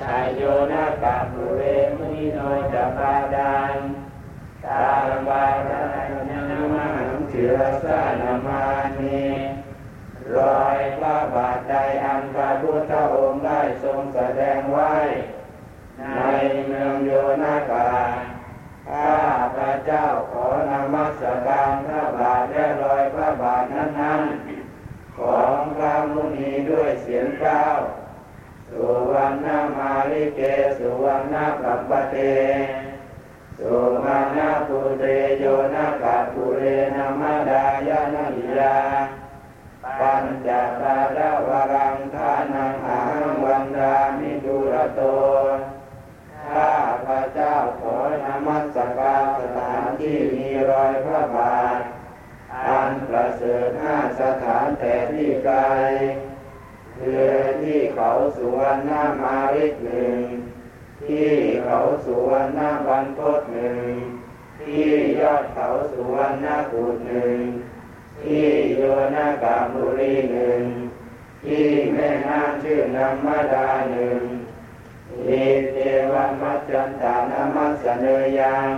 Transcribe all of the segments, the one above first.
ชายโยนะกาปุเรมุนิโนจัปาดานตาบาทนานามังเถือสานามานีรอยพระบาทใดอันพระพุทธองค์ได้ทรงแสดงไว้ ในเมืองโยนากาข้าพระเจ้าขอนมัสการพระบาทและรอยพระบาทนั้นๆ ของพระมุนีด้วยเสียงเก้า สุวรรณมาลิเกสุวรรณกัปปเตสุมาณปุเตโยนากาปุเรนมดายานิยาปัญจตาระวรังทานังหังวันดามิดุรโตข้าพระเจ้าขอนมัสการสถานที่มีรอยพระบาท อันประเสริฐห้าสถานแต่ที่ไกล คือที่เขาสุวรรณมาริกหนึ่ง ที่เขาสุวรรณบรรพตหนึ่ง ที่ยอดเขาสุวรรณกุฏหนึ่ง ที่โยนากาบุรีหนึ่ง ที่แม่น้ำชื่อนามาดาหนึ่งอิเทวมัจจันตานามัสเนยัง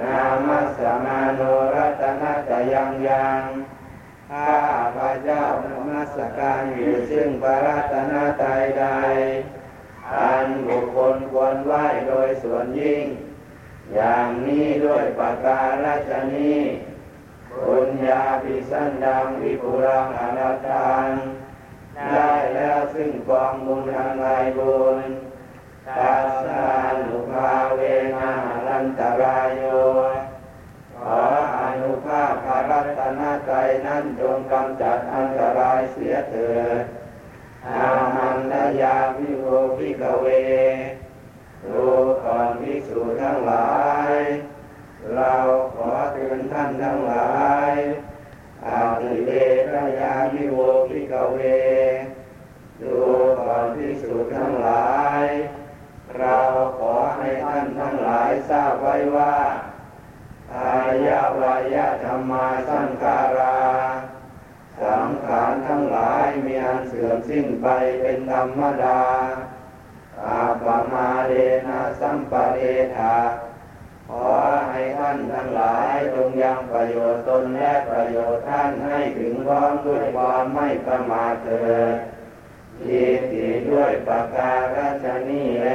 นามัสมาโนรัตนตยังยัง ข้าพระเจ้านมัสการอยู่ซึ่งพระรัตนตรัยใด อันบุคคลควรไหว้โดยส่วนยิ่ง อย่างนี้ด้วยประการฉนี้ปุญญาภิสันดังวิปุรังอนัตตังได้แล้วซึ่งกองบุญทางไรบุญตัสสานุภาเวนะรันตรายโยขอ นุภาพพระรัตนตรัยนั้นจงกำจัดอันตรายเสียเถิดอาหันตยาวิโวพิกเวรูก่อนภิกษุทั้งหลาย เราขอเตือนท่านทั้งหลายอาติเวรยามิโวพิกเวดูก่อนภิกษุทั้งหลาย เราขอให้ท่านทั้งหลายทราบไว้ว่า อายาวายะธรรมาสังขารา สังขารทั้งหลายมีอันเสื่อมสิ้นไปเป็นธรรมดา อาปมาเดนะสัมปะเดธาขอให้ท่านทั้งหลายจงยังประโยชน์ตนและประโยชน์ท่านให้ถึงพร้อมด้วยความไม่ประมาทเถิดยินดีด้วยประการฉนี้แล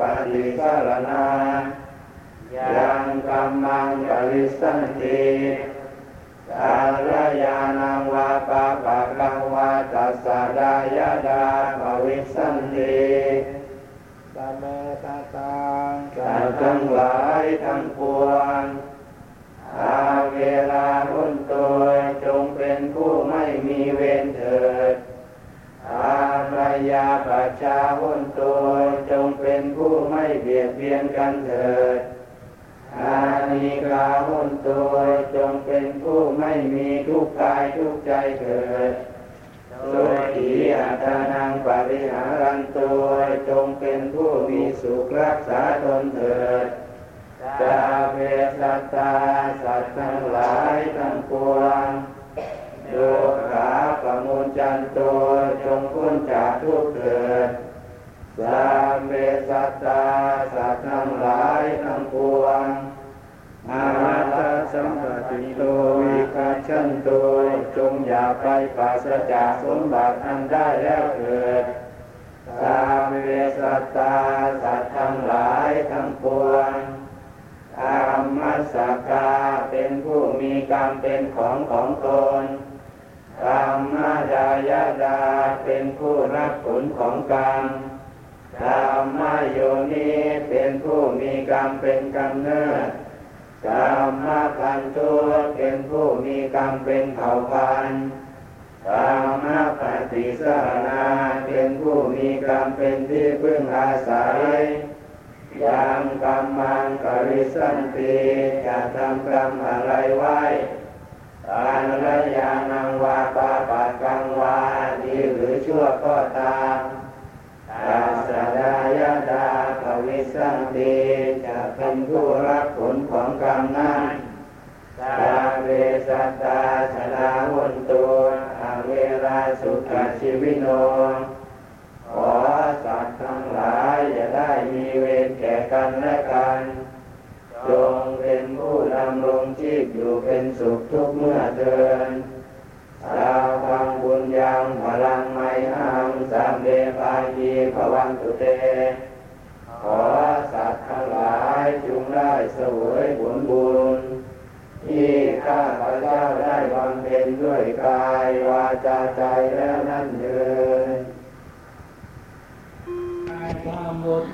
ปฏิสารนายังกรรมังปริสันติสารยานังวาปะปะกังวาตัสสะดายดาภวิสันติสัมเมตตังสัตว์ทั้งหลายทั้งปวงอาเวลาหุนตัวจงเป็นผู้ไม่มีเวรเถิด อาภยาปัจชาหุนตัวจงเป็นผู้ไม่เบียดเบียนกันเถิด อานิกาหุนตัวจงเป็นผู้ไม่มีทุกข์กายทุกข์ใจเถิดสุขีอัตานังปริหารันตัวจงเป็นผู้มีสุขรักษาตนเถิดจาเวสัตตาสัตว์ทั้งหลายทั้งปวง โยขาปมุญจันโตจงพ้นจากทุกข์เถิดสามเวสัตตาสัตว์ทั้งหลายทั้งปวงอาตสัมปติโตชันตุจงอย่าไปปราศจากสมบัติอันได้แล้วเถิดสามเวสัตตาสัตว์ทั้งหลายทั้งปวงธรรมสกกาเป็นผู้มีกรรมเป็นของของตน ธรรมดายาดาเป็นผู้รับผลของกรรมธรรมโยนีเป็นผู้มีกรรมเป็นกำเนิดกรรมพันธุเป็นผู้มีกรรมเป็นเผ่าพันธุ์กรรมปฏิสานาเป็นผู้มีกรรมเป็นที่พึ่งอาศัยยังกรรมังกริสันติจะทำกรรมอะไรไว้ อานรยานังวาปาปัดกังวาดีหรือชั่วก็ตามอาสดายาดาภวิสันติจะเป็นผู้รับผลของกรรมนั้นสาเวสตาชนะวนตัวอาเวราสุขชีวิโนขอสัตว์ทั้งหลายอย่าได้มีเวรแก่กันและกันจง เป็นผู้ดำรงชีพอยู่เป็นสุขทุกเมื่อเดินสาวพังบุญยังพลังไม่หังสามเดปายีภวันตุเต ขอสัตว์ทั้งหลายจงได้เสวยผลบุญ ที่ข้าพระเจ้าได้บำเพ็ญด้วยกายวาจาใจแล้วนั่นเดินธรรมบุตร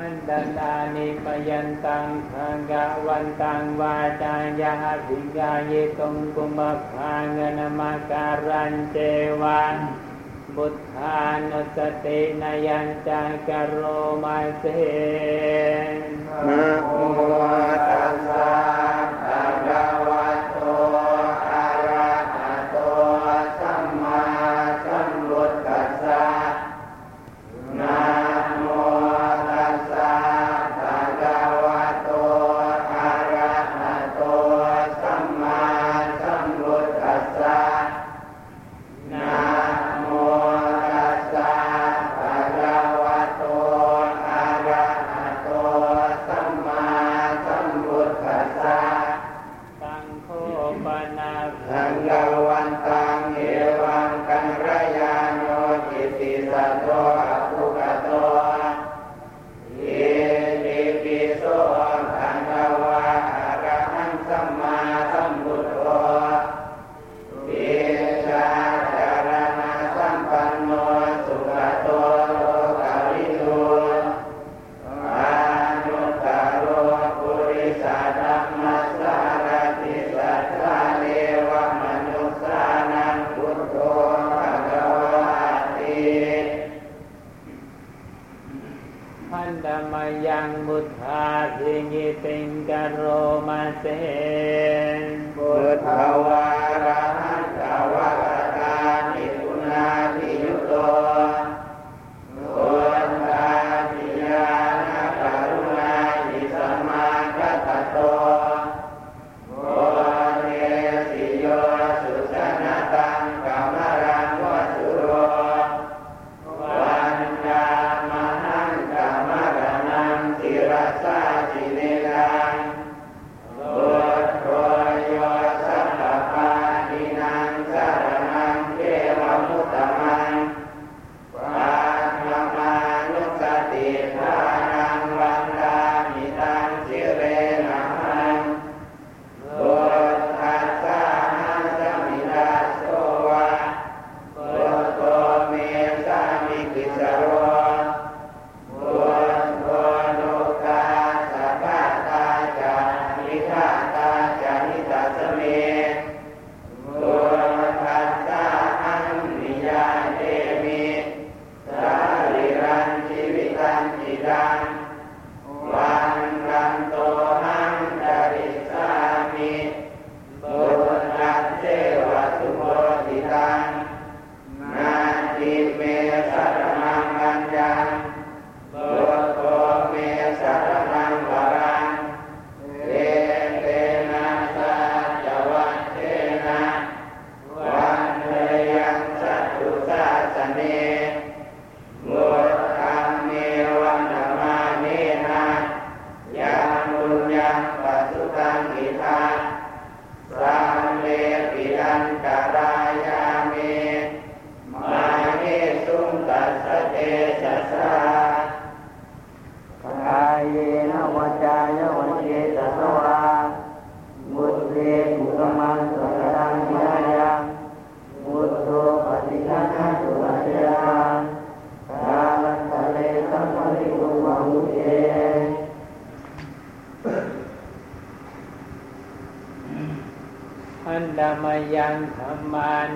อันดันานิปยันตังทังกะวันตังวาจายาหิกายิตุงกุมภางนมาการันเจวันบุตธานุสตินายัญจังกโรมาเสนนะโมตัสสะ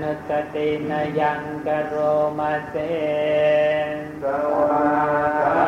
นุสตินยังกโรมาเสสวา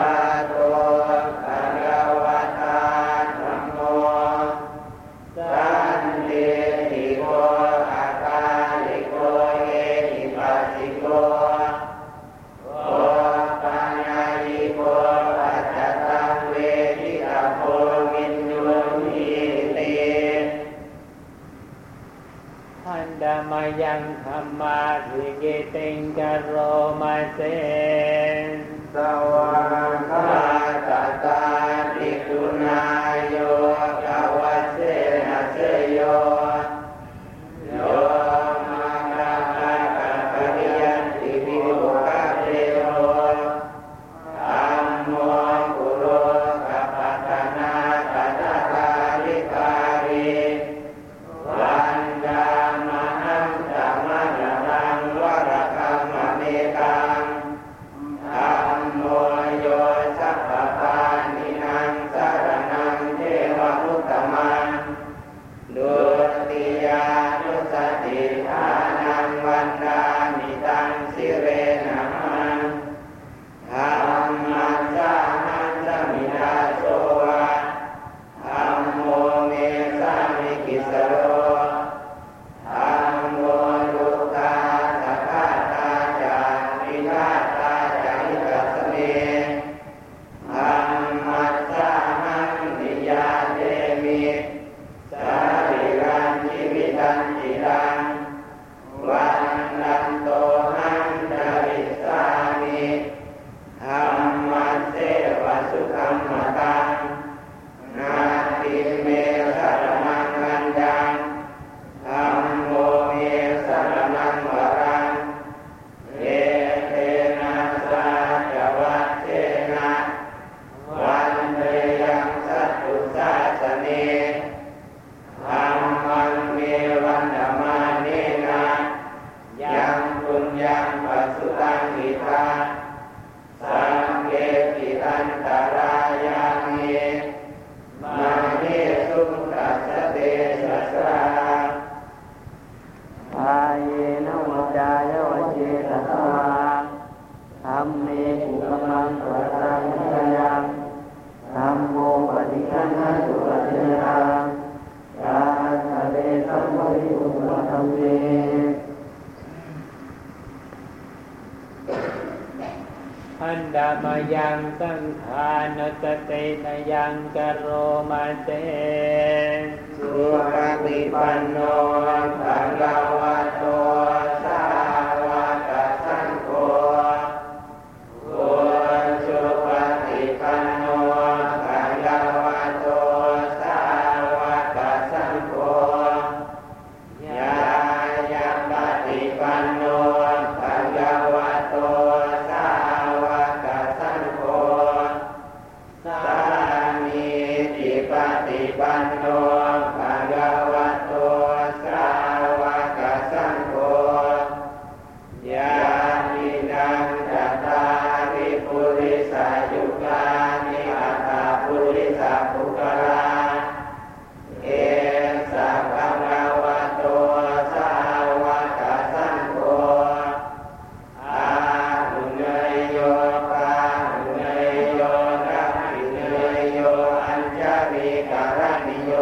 การณิโย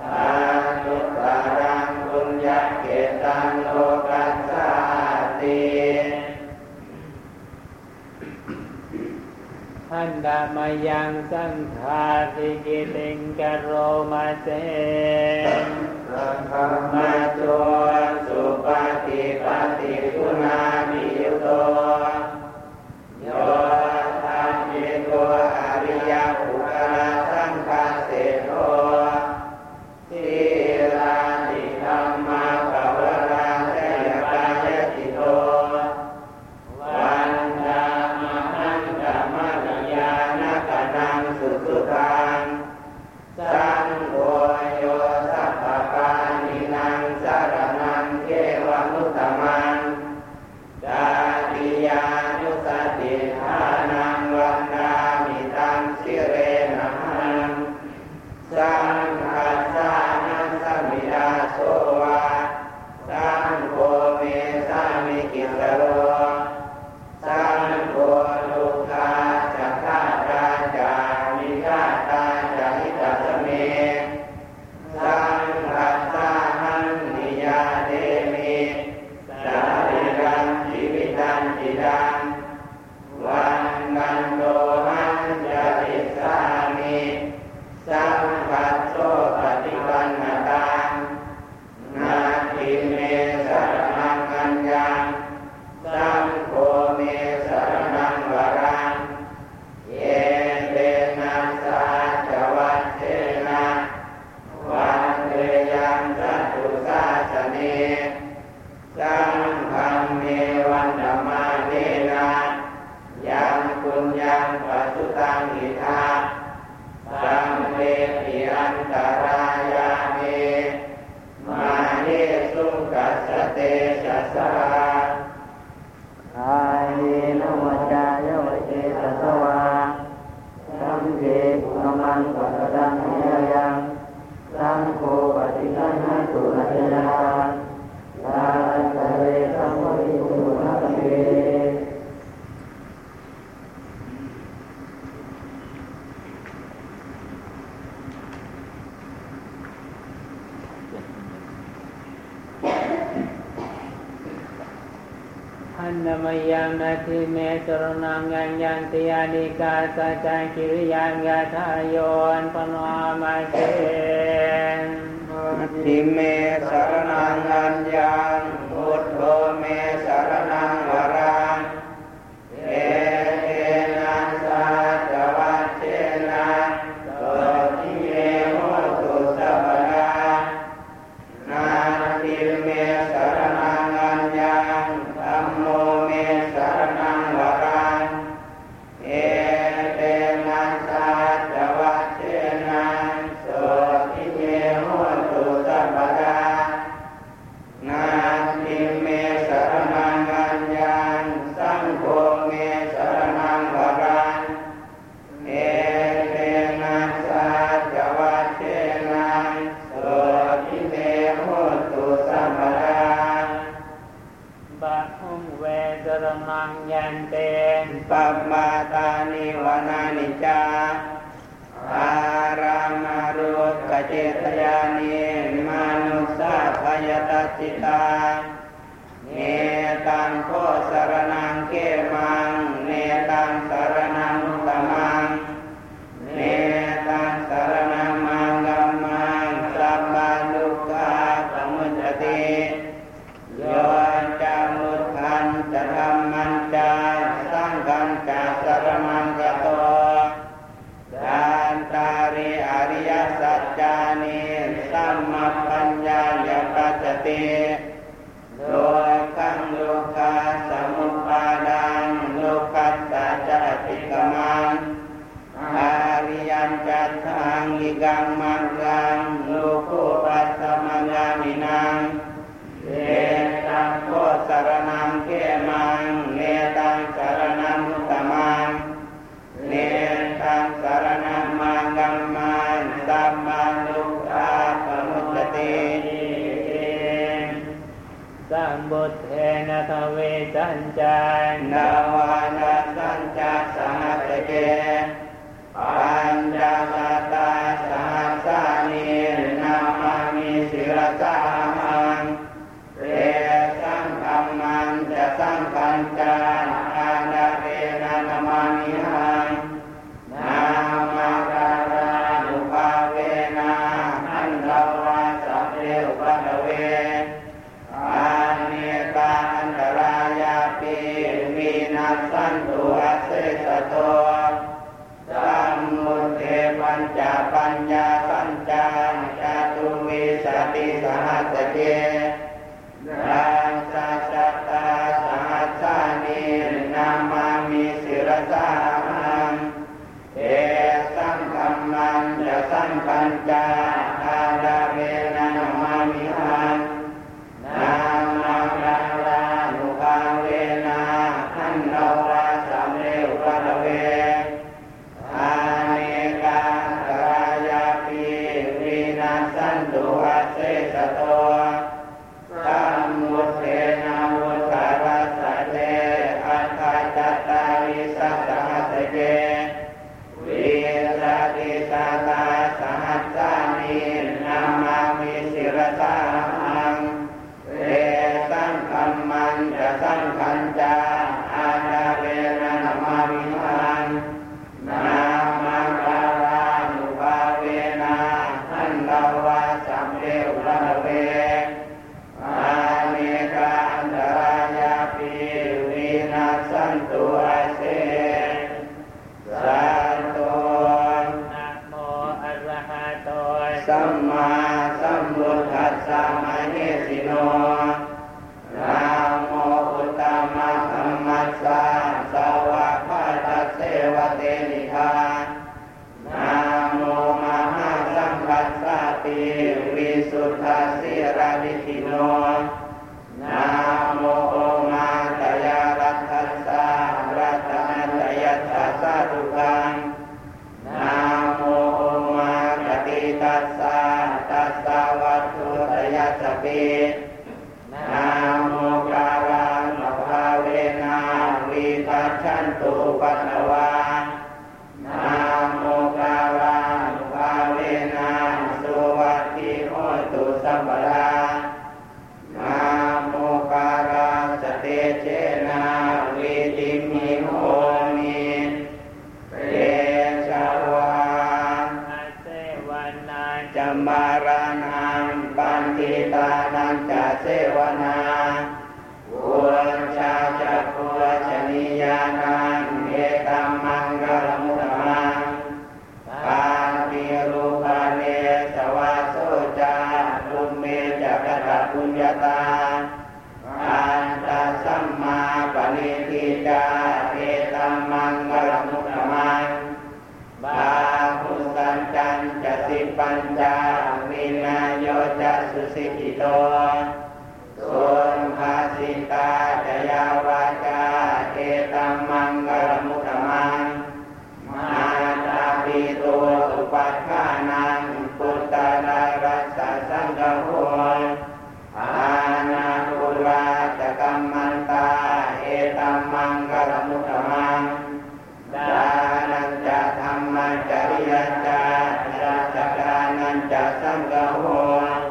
ทานุปารังบุญญาเกตังโลกัสสาติท่านดามายังสังฆาสิกิลิงกโรมาเสสังฆมาจจสุปฏิปฏิคุนา ปัจจุตังอิทาสังเวปิอันตรายาเมมาเยสุกัสเตสะสาอาเโนวจายาวเจตสวาสัมเวกุณมันปัสดังเนยังสังโฆปฏิทันหตุนัจยาลาสเวสัมภิปุระเว มยามนาทิเมตรนามยังยันติยานิกาสัจกิริยามยาทายนปนวามาเชนทิเมสารนังอัญญังพุทโธเมสารนัง สัญจานามานา เสวนาอุญชาจักขุชนิยานังเอตัมมังกลมุตมังปานติรูปาเนสวาโสจาลุมเมจักตะปุญญาตาอันตสัมมาปณิทิจาเอตัมมังกลมุตมังบาหุสันจันจะสิปัญจาวินาโยจะสุสิกิโต ง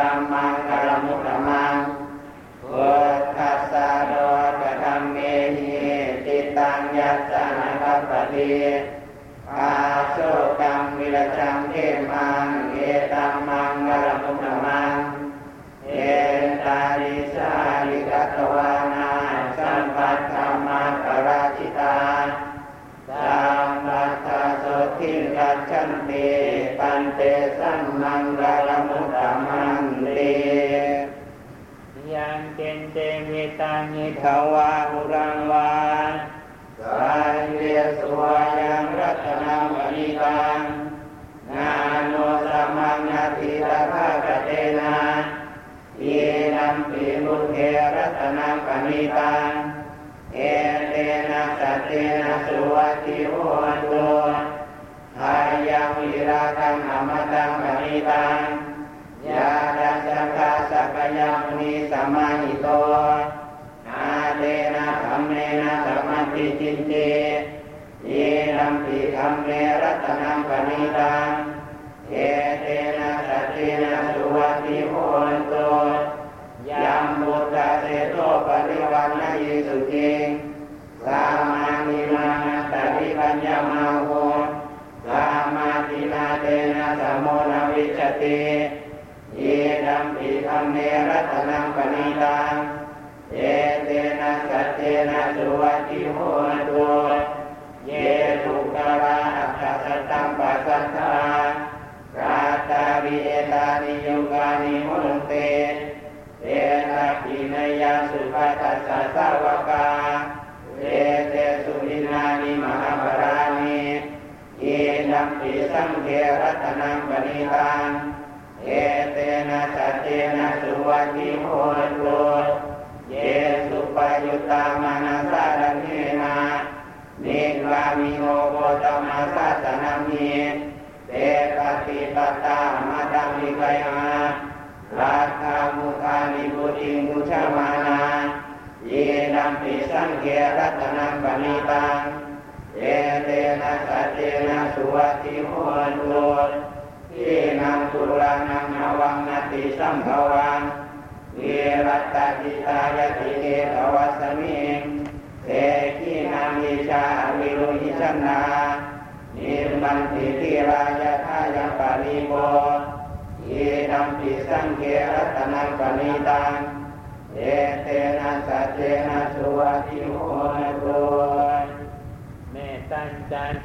ตัมมังกลมุต นิขวาหุรังวาสันเยสวายังรัตนังอนิตังนาโนสัมมังนาทิตาภาคเตนะเยนัมปิมุเทรัตนังปณิตังเอเตนะสัตเตนะสุวัติโหตุหายังวิราคังอมตังปณิตังยาดัสสะกาสักยังนิสัมม ปิจินเตเยนัมปิธรรมเนรัตนังปณิตังเอเตนะสัจเจนะสุวัติโหนโตยัมบุตะเสโตปริวันนยิสุจิงสามานิมานัตติปัญญามาโหสามาตินาเตนะสมโมนวิจติเยดัมปิธรรมเนรัตนังปณิตังเอ นะสุวัติโหนโตเยทุกขราอัคคสัตตังปัสสัทธาราตาวิเอตานิยุกานิมุนเตเตนะปินยาสุภัสสะสาวกาเตเตสุวินานิมหาปรานิเยนัมปิสังเทรัตนังปณิตังเอเตนะสัจเจนะสุวัติโหตุเยสุ มานาสารเนนะนิกามิโนโกตมาสัสสนามิติปตามาดังมิกยาราคามุคานิบุติมุชมานาเยนัมปิสังเกรัตนังปณิตังเยเตนะสัจเจนะสุวัติโหตุทีนังตุลานังนวังนติสัมภวัง เยรัตติตายติเกตวัสมิงเตขีนามิชาวิรุหิชนานิมันติทิรายาทายาปาริโกเยนัมปิสังเกรัตนังปณิตังเอเตนะสัจเจนะสุวัติโหตุเมตัญจัน